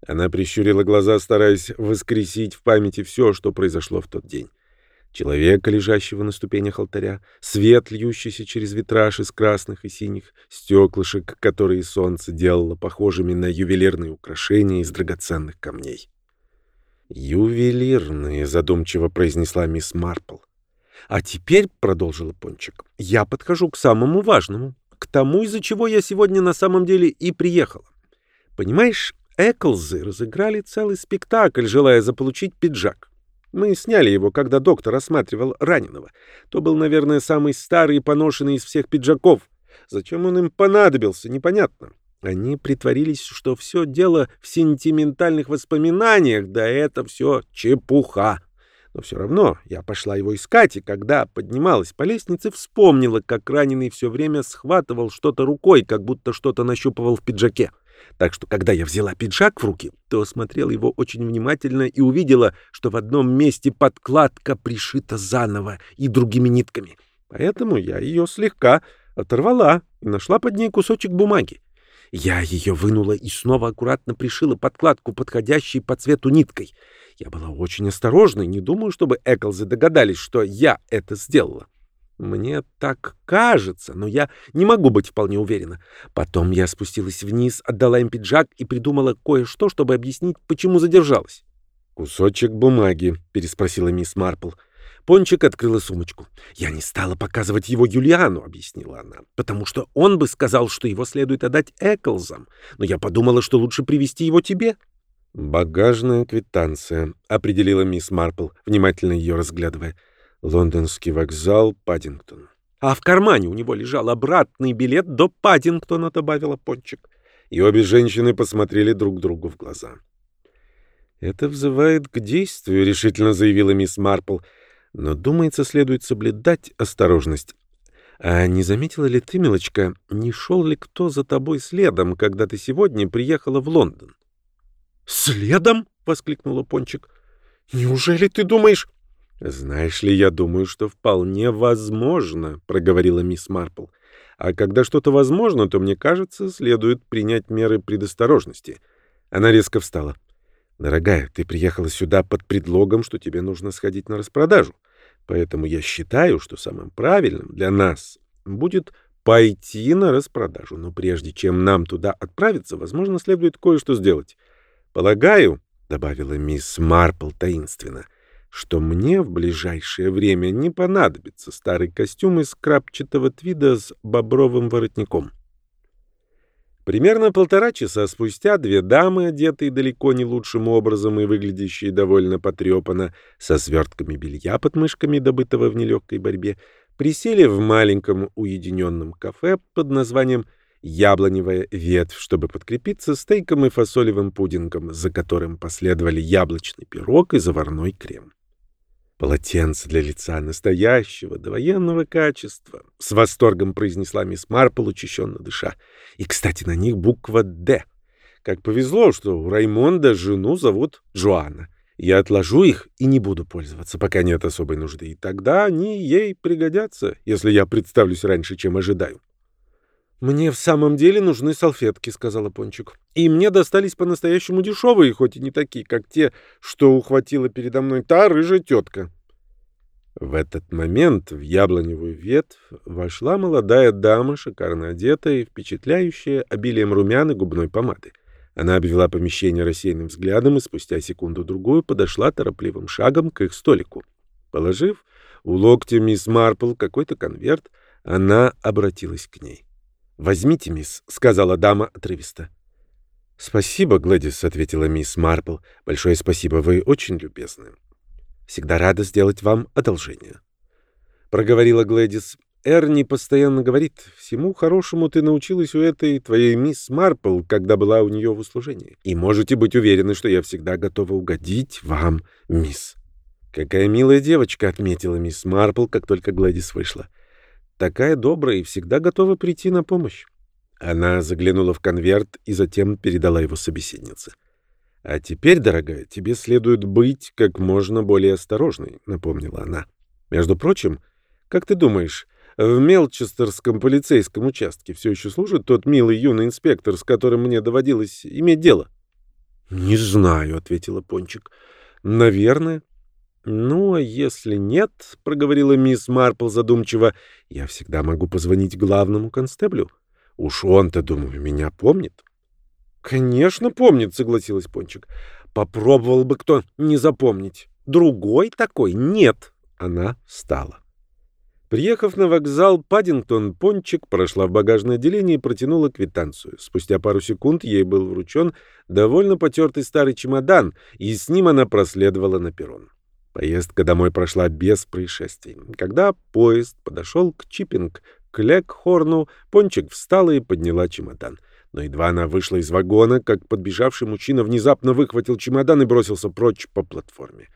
Она прищурила глаза, стараясь воскресить в памяти все, что произошло в тот день человека, лежащего на ступенях алтаря, свет, льющийся через витраж из красных и синих стеклышек, которые солнце делало похожими на ювелирные украшения из драгоценных камней. «Ювелирные», — задумчиво произнесла мисс Марпл. «А теперь», — продолжила Пончик, — «я подхожу к самому важному, к тому, из-за чего я сегодня на самом деле и приехала. Понимаешь, Эклзы разыграли целый спектакль, желая заполучить пиджак. Мы сняли его, когда доктор осматривал раненого. То был, наверное, самый старый и поношенный из всех пиджаков. Зачем он им понадобился, непонятно. Они притворились, что все дело в сентиментальных воспоминаниях, да это все чепуха. Но все равно я пошла его искать, и когда поднималась по лестнице, вспомнила, как раненый все время схватывал что-то рукой, как будто что-то нащупывал в пиджаке. Так что, когда я взяла пиджак в руки, то осмотрела его очень внимательно и увидела, что в одном месте подкладка пришита заново и другими нитками. Поэтому я ее слегка оторвала и нашла под ней кусочек бумаги. Я ее вынула и снова аккуратно пришила подкладку, подходящей по цвету ниткой. Я была очень осторожна и не думаю, чтобы Эклзы догадались, что я это сделала. Мне так кажется, но я не могу быть вполне уверена. Потом я спустилась вниз, отдала им пиджак и придумала кое-что, чтобы объяснить, почему задержалась. «Кусочек бумаги», — переспросила мисс Марпл. Пончик открыла сумочку. «Я не стала показывать его Юлиану», — объяснила она, «потому что он бы сказал, что его следует отдать Эклзам, но я подумала, что лучше привести его тебе». «Багажная квитанция», — определила мисс Марпл, внимательно ее разглядывая. Лондонский вокзал, Паддингтон. А в кармане у него лежал обратный билет до Паддингтона, добавила Пончик. И обе женщины посмотрели друг другу в глаза. «Это взывает к действию», — решительно заявила мисс Марпл. «Но, думается, следует соблюдать осторожность. А не заметила ли ты, милочка, не шел ли кто за тобой следом, когда ты сегодня приехала в Лондон?» «Следом?» — воскликнула Пончик. «Неужели ты думаешь...» «Знаешь ли, я думаю, что вполне возможно», — проговорила мисс Марпл. «А когда что-то возможно, то, мне кажется, следует принять меры предосторожности». Она резко встала. «Дорогая, ты приехала сюда под предлогом, что тебе нужно сходить на распродажу. Поэтому я считаю, что самым правильным для нас будет пойти на распродажу. Но прежде чем нам туда отправиться, возможно, следует кое-что сделать. Полагаю, — добавила мисс Марпл таинственно, — что мне в ближайшее время не понадобится старый костюм из крапчатого твида с бобровым воротником. Примерно полтора часа спустя две дамы, одетые далеко не лучшим образом и выглядящие довольно потрепанно, со свертками белья под мышками, добытого в нелегкой борьбе, присели в маленьком уединенном кафе под названием яблоневая ветвь, чтобы подкрепиться стейком и фасолевым пудингом, за которым последовали яблочный пирог и заварной крем. «Полотенце для лица настоящего, довоенного качества», — с восторгом произнесла мисс Марпл, учащенно дыша. «И, кстати, на них буква «Д». Как повезло, что у Раймонда жену зовут Джоанна. Я отложу их и не буду пользоваться, пока нет особой нужды, и тогда они ей пригодятся, если я представлюсь раньше, чем ожидаю». «Мне в самом деле нужны салфетки», — сказала Пончик. «И мне достались по-настоящему дешевые, хоть и не такие, как те, что ухватила передо мной та рыжая тетка». В этот момент в яблоневую ветвь вошла молодая дама, шикарно одетая и впечатляющая обилием румян и губной помады. Она обвела помещение рассеянным взглядом и спустя секунду-другую подошла торопливым шагом к их столику. Положив у локтя мисс Марпл какой-то конверт, она обратилась к ней. «Возьмите, мисс», — сказала дама отрывисто. «Спасибо, Гладис», — ответила мисс Марпл. «Большое спасибо, вы очень любезны. Всегда рада сделать вам одолжение». Проговорила Гладис. «Эрни постоянно говорит, всему хорошему ты научилась у этой твоей мисс Марпл, когда была у нее в услужении. И можете быть уверены, что я всегда готова угодить вам, мисс». «Какая милая девочка», — отметила мисс Марпл, как только Гладис вышла такая добрая и всегда готова прийти на помощь. Она заглянула в конверт и затем передала его собеседнице. «А теперь, дорогая, тебе следует быть как можно более осторожной», — напомнила она. «Между прочим, как ты думаешь, в Мелчестерском полицейском участке все еще служит тот милый юный инспектор, с которым мне доводилось иметь дело?» «Не знаю», — ответила Пончик. «Наверное». «Ну, а если нет, — проговорила мисс Марпл задумчиво, — я всегда могу позвонить главному констеблю. Уж он-то, думаю, меня помнит». «Конечно помнит», — согласилась Пончик. «Попробовал бы кто не запомнить. Другой такой нет». Она встала. Приехав на вокзал Паддингтон, Пончик прошла в багажное отделение и протянула квитанцию. Спустя пару секунд ей был вручен довольно потертый старый чемодан, и с ним она проследовала на перрон. Поездка домой прошла без происшествий. Когда поезд подошел к Чиппинг, к Лекхорну, Пончик встала и подняла чемодан. Но едва она вышла из вагона, как подбежавший мужчина внезапно выхватил чемодан и бросился прочь по платформе.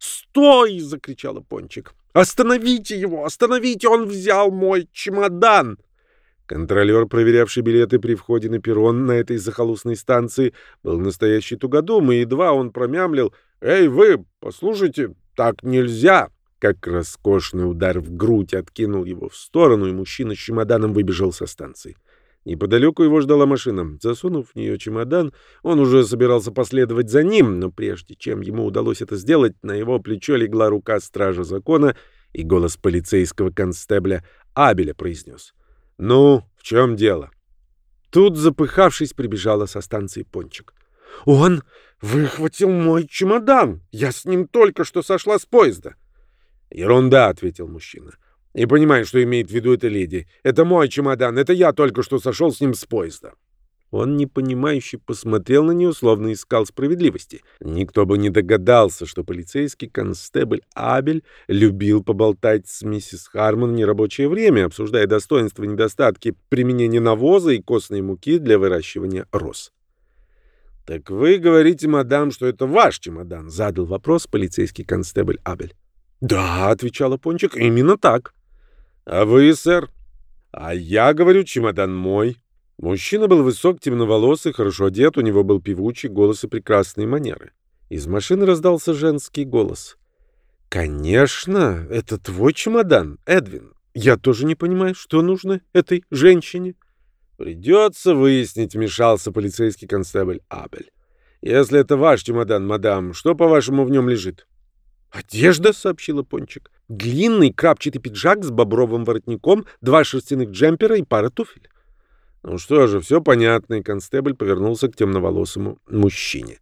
«Стой!» — закричала Пончик. «Остановите его! Остановите! Он взял мой чемодан!» Контролер, проверявший билеты при входе на перрон на этой захолустной станции, был настоящий тугодум, и едва он промямлил «Эй, вы, послушайте, так нельзя!» Как роскошный удар в грудь откинул его в сторону, и мужчина с чемоданом выбежал со станции. Неподалеку его ждала машина. Засунув в нее чемодан, он уже собирался последовать за ним, но прежде чем ему удалось это сделать, на его плечо легла рука стража закона, и голос полицейского констебля Абеля произнес. «Ну, в чем дело?» Тут, запыхавшись, прибежала со станции Пончик. «Он выхватил мой чемодан. Я с ним только что сошла с поезда». «Ерунда», — ответил мужчина. «Не понимаю, что имеет в виду эта леди. Это мой чемодан. Это я только что сошел с ним с поезда». Он непонимающе посмотрел на нее, словно искал справедливости. Никто бы не догадался, что полицейский констебль Абель любил поболтать с миссис Хармон в нерабочее время, обсуждая достоинства и недостатки применения навоза и костной муки для выращивания роз. «Так вы говорите, мадам, что это ваш чемодан?» — задал вопрос полицейский констебль Абель. «Да», — отвечала Пончик, — «именно так». «А вы, сэр?» «А я говорю, чемодан мой». Мужчина был высок, темноволосый, хорошо одет, у него был певучий голос и прекрасные манеры. Из машины раздался женский голос. «Конечно, это твой чемодан, Эдвин. Я тоже не понимаю, что нужно этой женщине». «Придется выяснить», — вмешался полицейский констебль Абель. «Если это ваш чемодан, мадам, что, по-вашему, в нем лежит?» «Одежда», — сообщила Пончик. «Длинный крапчатый пиджак с бобровым воротником, два шерстяных джемпера и пара туфель». «Ну что же, все понятно», и констебль повернулся к темноволосому мужчине.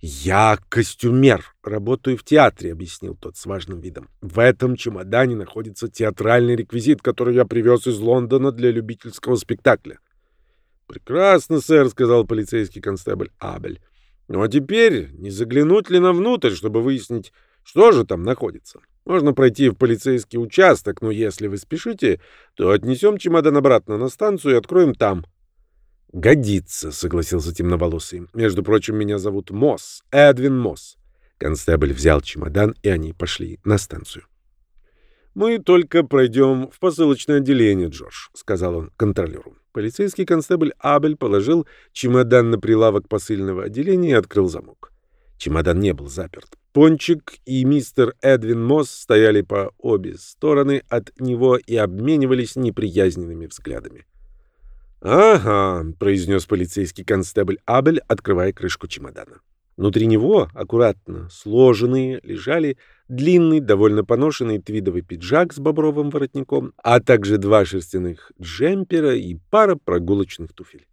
«Я костюмер, работаю в театре», — объяснил тот с важным видом. «В этом чемодане находится театральный реквизит, который я привез из Лондона для любительского спектакля». «Прекрасно, сэр», — сказал полицейский констебль Абель. «Ну а теперь не заглянуть ли нам внутрь, чтобы выяснить, что же там находится? Можно пройти в полицейский участок, но если вы спешите, то отнесем чемодан обратно на станцию и откроем там. «Годится», — согласился темноволосый. «Между прочим, меня зовут Мосс, Эдвин Мосс». Констебль взял чемодан, и они пошли на станцию. «Мы только пройдем в посылочное отделение, Джордж», — сказал он контролеру. Полицейский констебль Абель положил чемодан на прилавок посыльного отделения и открыл замок. Чемодан не был заперт. Пончик и мистер Эдвин Мосс стояли по обе стороны от него и обменивались неприязненными взглядами. «Ага», — произнес полицейский констебль Абель, открывая крышку чемодана. Внутри него, аккуратно сложенные, лежали длинный, довольно поношенный твидовый пиджак с бобровым воротником, а также два шерстяных джемпера и пара прогулочных туфель.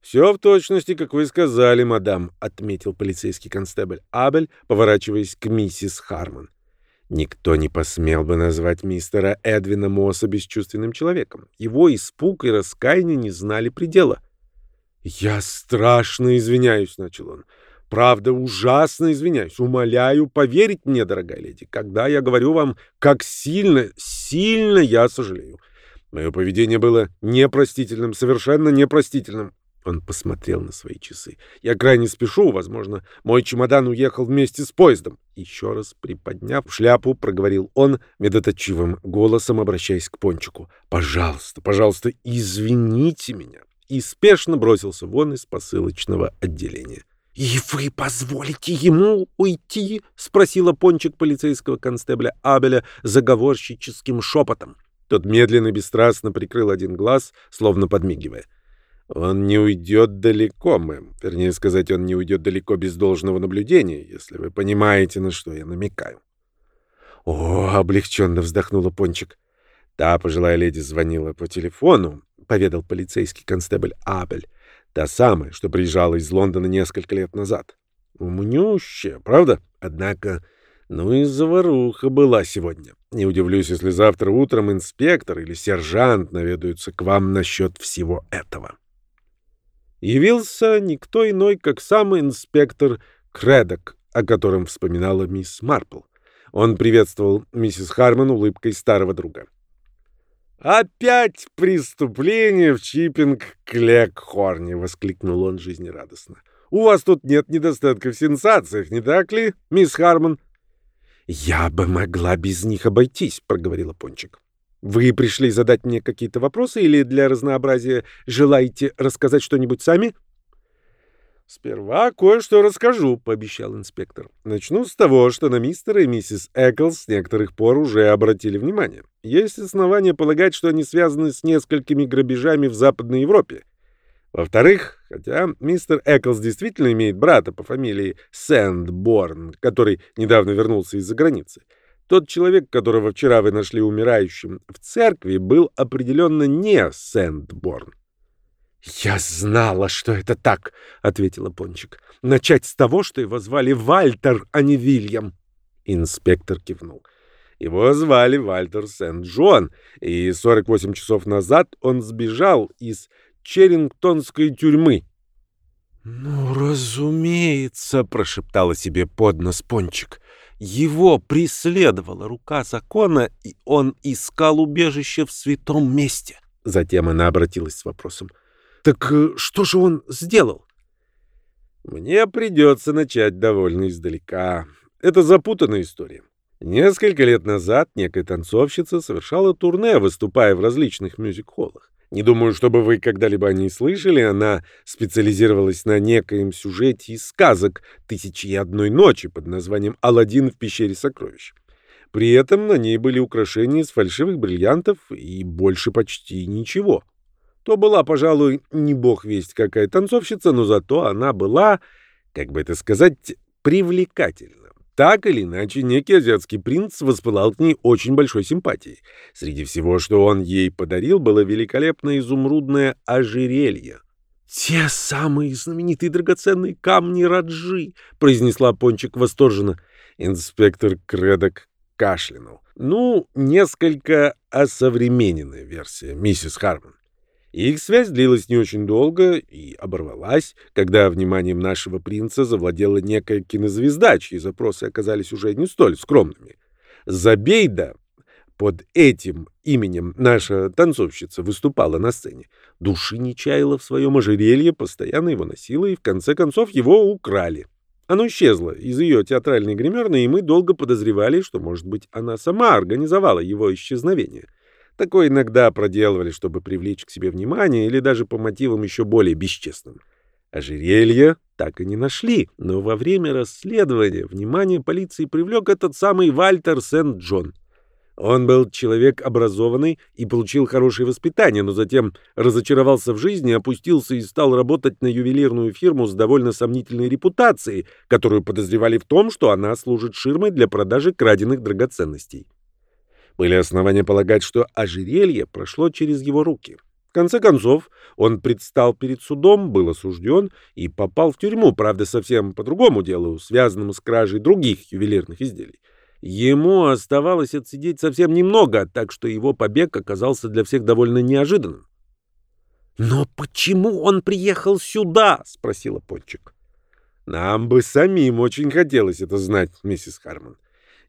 «Все в точности, как вы сказали, мадам», — отметил полицейский констебль Абель, поворачиваясь к миссис Харман. Никто не посмел бы назвать мистера Эдвина Мосса бесчувственным человеком. Его испуг и раскаяние не знали предела. «Я страшно извиняюсь», — начал он. «Правда, ужасно извиняюсь. Умоляю поверить мне, дорогая леди, когда я говорю вам, как сильно, сильно я сожалею. Мое поведение было непростительным, совершенно непростительным. Он посмотрел на свои часы. «Я крайне спешу, возможно, мой чемодан уехал вместе с поездом». Еще раз приподняв шляпу, проговорил он медоточивым голосом, обращаясь к Пончику. «Пожалуйста, пожалуйста, извините меня». И спешно бросился вон из посылочного отделения. «И вы позволите ему уйти?» — спросила Пончик полицейского констебля Абеля заговорщическим шепотом. Тот медленно бесстрастно прикрыл один глаз, словно подмигивая. Он не уйдет далеко, мэм. Вернее сказать, он не уйдет далеко без должного наблюдения, если вы понимаете, на что я намекаю. О, облегченно вздохнула Пончик. Та пожилая леди звонила по телефону, поведал полицейский констебль Абель. Та самая, что приезжала из Лондона несколько лет назад. Умнющая, правда? Однако, ну и заваруха была сегодня. Не удивлюсь, если завтра утром инспектор или сержант наведаются к вам насчет всего этого явился никто иной, как сам инспектор Кредок, о котором вспоминала мисс Марпл. Он приветствовал миссис Хармон улыбкой старого друга. «Опять преступление в Чиппинг-Клекхорне!» — воскликнул он жизнерадостно. «У вас тут нет недостатка в сенсациях, не так ли, мисс Хармон?» «Я бы могла без них обойтись», — проговорила Пончик. Вы пришли задать мне какие-то вопросы или для разнообразия желаете рассказать что-нибудь сами? «Сперва кое-что расскажу», — пообещал инспектор. «Начну с того, что на мистера и миссис Эклс с некоторых пор уже обратили внимание. Есть основания полагать, что они связаны с несколькими грабежами в Западной Европе. Во-вторых, хотя мистер Эклс действительно имеет брата по фамилии Сэндборн, который недавно вернулся из-за границы, — тот человек, которого вчера вы нашли умирающим в церкви, был определенно не Сэндборн. «Я знала, что это так», — ответила Пончик. «Начать с того, что его звали Вальтер, а не Вильям». Инспектор кивнул. Его звали Вальтер Сент-Джон, и 48 часов назад он сбежал из Черрингтонской тюрьмы. «Ну, разумеется», — прошептала себе под нос Пончик. Его преследовала рука закона, и он искал убежище в святом месте. Затем она обратилась с вопросом. «Так э, что же он сделал?» «Мне придется начать довольно издалека. Это запутанная история. Несколько лет назад некая танцовщица совершала турне, выступая в различных мюзик-холлах. Не думаю, чтобы вы когда-либо о ней слышали. Она специализировалась на некоем сюжете из сказок «Тысячи и одной ночи» под названием «Аладдин в пещере сокровищ». При этом на ней были украшения из фальшивых бриллиантов и больше почти ничего. То была, пожалуй, не бог весть какая танцовщица, но зато она была, как бы это сказать, привлекательна. Так или иначе, некий азиатский принц воспылал к ней очень большой симпатией. Среди всего, что он ей подарил, было великолепное изумрудное ожерелье. «Те самые знаменитые драгоценные камни Раджи!» — произнесла Пончик восторженно. Инспектор Кредок кашлянул. «Ну, несколько осовремененная версия, миссис Харман. Их связь длилась не очень долго и оборвалась, когда вниманием нашего принца завладела некая кинозвезда, чьи запросы оказались уже не столь скромными. Забейда под этим именем наша танцовщица выступала на сцене, души не чаяла в своем ожерелье, постоянно его носила, и в конце концов его украли. Оно исчезло из ее театральной гримерной, и мы долго подозревали, что, может быть, она сама организовала его исчезновение. Такое иногда проделывали, чтобы привлечь к себе внимание или даже по мотивам еще более бесчестным. Ожерелье так и не нашли, но во время расследования внимание полиции привлек этот самый Вальтер Сент-Джон. Он был человек образованный и получил хорошее воспитание, но затем разочаровался в жизни, опустился и стал работать на ювелирную фирму с довольно сомнительной репутацией, которую подозревали в том, что она служит ширмой для продажи краденных драгоценностей. Были основания полагать, что ожерелье прошло через его руки. В конце концов, он предстал перед судом, был осужден и попал в тюрьму, правда, совсем по другому делу, связанному с кражей других ювелирных изделий. Ему оставалось отсидеть совсем немного, так что его побег оказался для всех довольно неожиданным. «Но почему он приехал сюда?» — спросила Пончик. «Нам бы самим очень хотелось это знать, миссис Харман.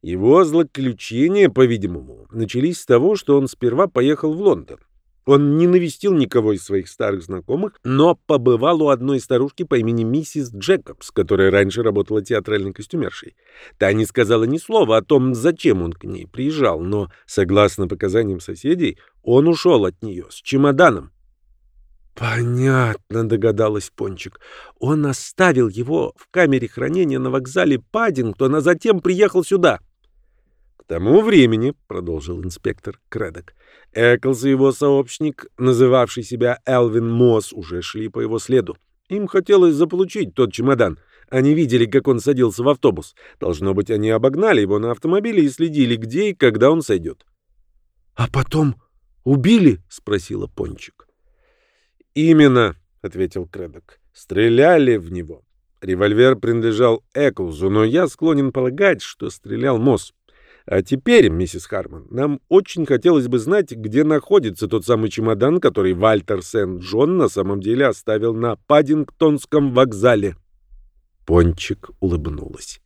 Его злоключения, по-видимому, начались с того, что он сперва поехал в Лондон. Он не навестил никого из своих старых знакомых, но побывал у одной старушки по имени миссис Джекобс, которая раньше работала театральной костюмершей. Та не сказала ни слова о том, зачем он к ней приезжал, но, согласно показаниям соседей, он ушел от нее с чемоданом. «Понятно», — догадалась Пончик. «Он оставил его в камере хранения на вокзале Паддингтон, а затем приехал сюда» тому времени, — продолжил инспектор Кредок, — Эклз и его сообщник, называвший себя Элвин Мосс, уже шли по его следу. Им хотелось заполучить тот чемодан. Они видели, как он садился в автобус. Должно быть, они обогнали его на автомобиле и следили, где и когда он сойдет. — А потом убили? — спросила Пончик. — Именно, — ответил Кредок. — Стреляли в него. Револьвер принадлежал Эклзу, но я склонен полагать, что стрелял Мосс. А теперь, миссис Харман, нам очень хотелось бы знать, где находится тот самый чемодан, который Вальтер Сент-Джон на самом деле оставил на Паддингтонском вокзале. Пончик улыбнулась.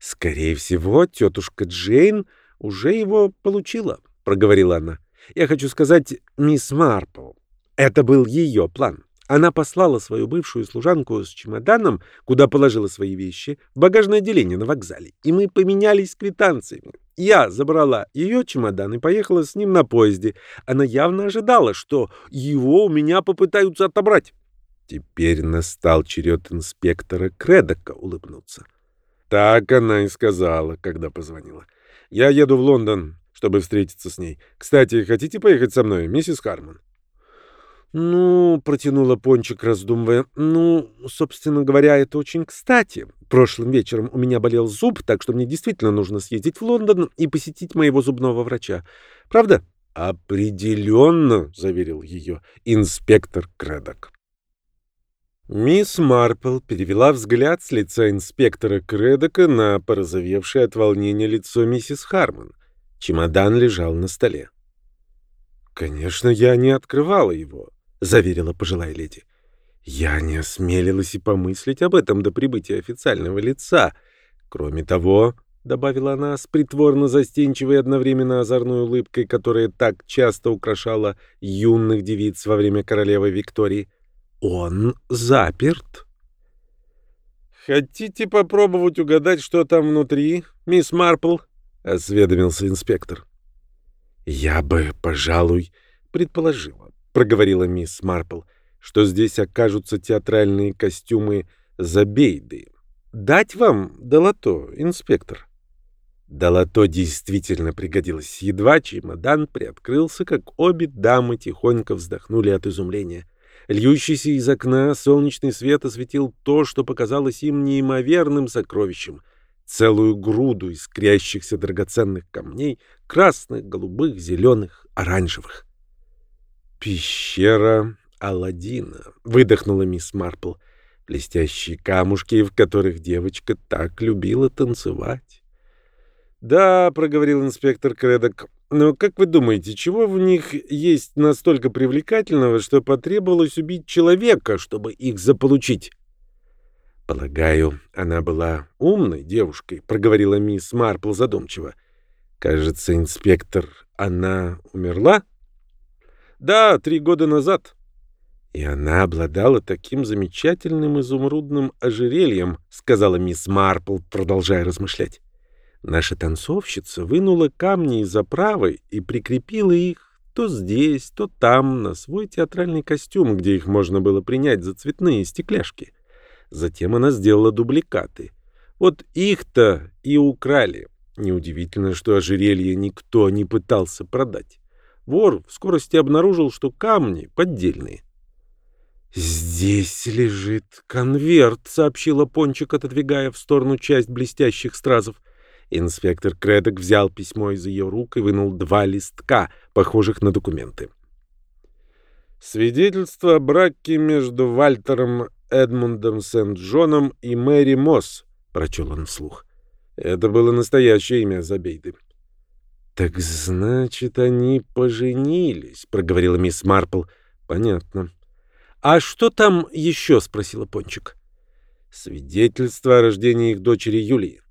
«Скорее всего, тетушка Джейн уже его получила», — проговорила она. «Я хочу сказать, мисс Марпл, это был ее план. Она послала свою бывшую служанку с чемоданом, куда положила свои вещи, в багажное отделение на вокзале, и мы поменялись квитанциями. Я забрала ее чемодан и поехала с ним на поезде. Она явно ожидала, что его у меня попытаются отобрать. Теперь настал черед инспектора Кредока улыбнуться. Так она и сказала, когда позвонила. Я еду в Лондон, чтобы встретиться с ней. Кстати, хотите поехать со мной, миссис Харман? «Ну, — протянула Пончик, раздумывая, — ну, собственно говоря, это очень кстати. Прошлым вечером у меня болел зуб, так что мне действительно нужно съездить в Лондон и посетить моего зубного врача. Правда?» «Определенно», — заверил ее инспектор Кредок. Мисс Марпл перевела взгляд с лица инспектора Кредока на порозовевшее от волнения лицо миссис Харман. Чемодан лежал на столе. «Конечно, я не открывала его заверила пожилая леди. Я не осмелилась и помыслить об этом до прибытия официального лица. Кроме того, — добавила она с притворно застенчивой одновременно озорной улыбкой, которая так часто украшала юных девиц во время королевы Виктории, — он заперт. «Хотите попробовать угадать, что там внутри, мисс Марпл?» — осведомился инспектор. «Я бы, пожалуй, предположила проговорила мисс Марпл, что здесь окажутся театральные костюмы Забейды. Дать вам долото, инспектор? Долото действительно пригодилось. Едва чемодан приоткрылся, как обе дамы тихонько вздохнули от изумления. Льющийся из окна солнечный свет осветил то, что показалось им неимоверным сокровищем. Целую груду искрящихся драгоценных камней, красных, голубых, зеленых, оранжевых. «Пещера Аладдина», — выдохнула мисс Марпл. «Блестящие камушки, в которых девочка так любила танцевать». «Да», — проговорил инспектор Кредок, — «но как вы думаете, чего в них есть настолько привлекательного, что потребовалось убить человека, чтобы их заполучить?» «Полагаю, она была умной девушкой», — проговорила мисс Марпл задумчиво. Кажется, инспектор, она умерла? Да, три года назад. И она обладала таким замечательным изумрудным ожерельем, сказала мисс Марпл, продолжая размышлять. Наша танцовщица вынула камни из оправы и прикрепила их то здесь, то там, на свой театральный костюм, где их можно было принять за цветные стекляшки. Затем она сделала дубликаты. Вот их-то и украли. Неудивительно, что ожерелье никто не пытался продать. Вор в скорости обнаружил, что камни поддельные. «Здесь лежит конверт», — сообщила Пончик, отодвигая в сторону часть блестящих стразов. Инспектор Кредок взял письмо из ее рук и вынул два листка, похожих на документы. «Свидетельство о браке между Вальтером Эдмундом Сент-Джоном и Мэри Мосс», — прочел он вслух. Это было настоящее имя Забейды. «Так значит, они поженились», — проговорила мисс Марпл. «Понятно». «А что там еще?» — спросила Пончик. «Свидетельство о рождении их дочери Юлии».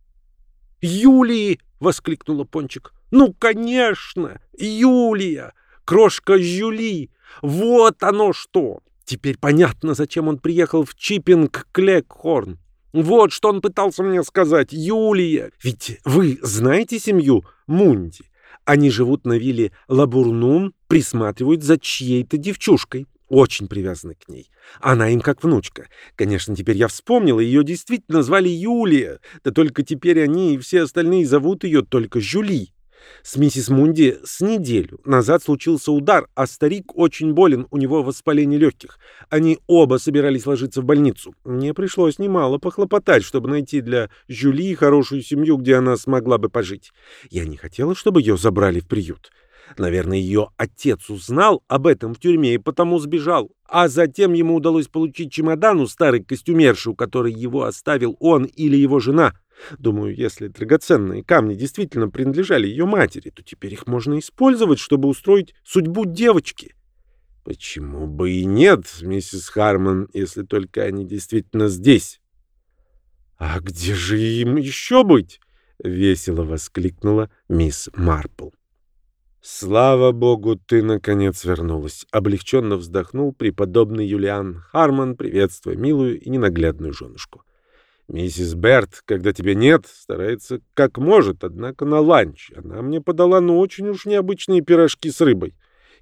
«Юлии!» — воскликнула Пончик. «Ну, конечно! Юлия! Крошка Жюли! Вот оно что! Теперь понятно, зачем он приехал в Чиппинг Клекхорн. Вот что он пытался мне сказать. Юлия! Ведь вы знаете семью Мунди? Они живут на вилле Лабурнун, присматривают за чьей-то девчушкой. Очень привязаны к ней. Она им как внучка. Конечно, теперь я вспомнила, ее действительно звали Юлия. Да только теперь они и все остальные зовут ее только Жюли. С миссис Мунди с неделю назад случился удар, а старик очень болен, у него воспаление легких. Они оба собирались ложиться в больницу. Мне пришлось немало похлопотать, чтобы найти для Жюли хорошую семью, где она смогла бы пожить. Я не хотела, чтобы ее забрали в приют. Наверное, ее отец узнал об этом в тюрьме и потому сбежал. А затем ему удалось получить чемодан у старой костюмерши, у которой его оставил он или его жена. Думаю, если драгоценные камни действительно принадлежали ее матери, то теперь их можно использовать, чтобы устроить судьбу девочки. Почему бы и нет, миссис Харман, если только они действительно здесь? А где же им еще быть? Весело воскликнула мисс Марпл. «Слава богу, ты, наконец, вернулась!» — облегченно вздохнул преподобный Юлиан Харман, приветствуя милую и ненаглядную женушку. Миссис Берт, когда тебя нет, старается как может, однако на ланч. Она мне подала ну очень уж необычные пирожки с рыбой.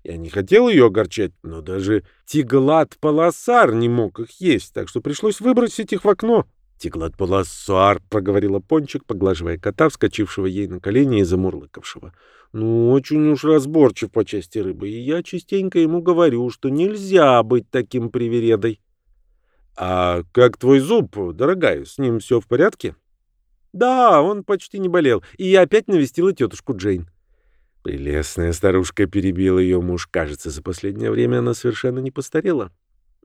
Я не хотел ее огорчать, но даже Тиглат-Паласар не мог их есть, так что пришлось выбросить их в окно. «Тиглат-Паласар», — проговорила Пончик, поглаживая кота, вскочившего ей на колени и замурлыкавшего. «Ну, очень уж разборчив по части рыбы, и я частенько ему говорю, что нельзя быть таким привередой». «А как твой зуб, дорогая, с ним все в порядке?» «Да, он почти не болел, и я опять навестила тетушку Джейн». Прелестная старушка перебила ее муж. Кажется, за последнее время она совершенно не постарела.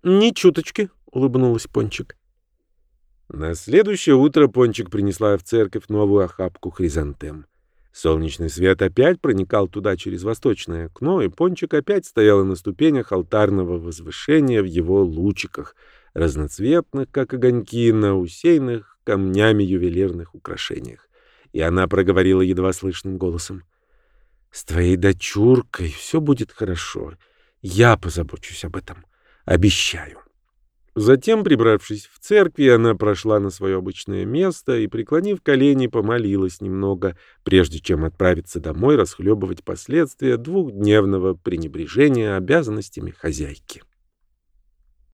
«Ни чуточки», — улыбнулась Пончик. На следующее утро Пончик принесла в церковь новую охапку хризантем. Солнечный свет опять проникал туда через восточное окно, и Пончик опять стояла на ступенях алтарного возвышения в его лучиках — разноцветных, как огоньки, на усеянных камнями ювелирных украшениях. И она проговорила едва слышным голосом. «С твоей дочуркой все будет хорошо. Я позабочусь об этом. Обещаю». Затем, прибравшись в церкви, она прошла на свое обычное место и, преклонив колени, помолилась немного, прежде чем отправиться домой расхлебывать последствия двухдневного пренебрежения обязанностями хозяйки.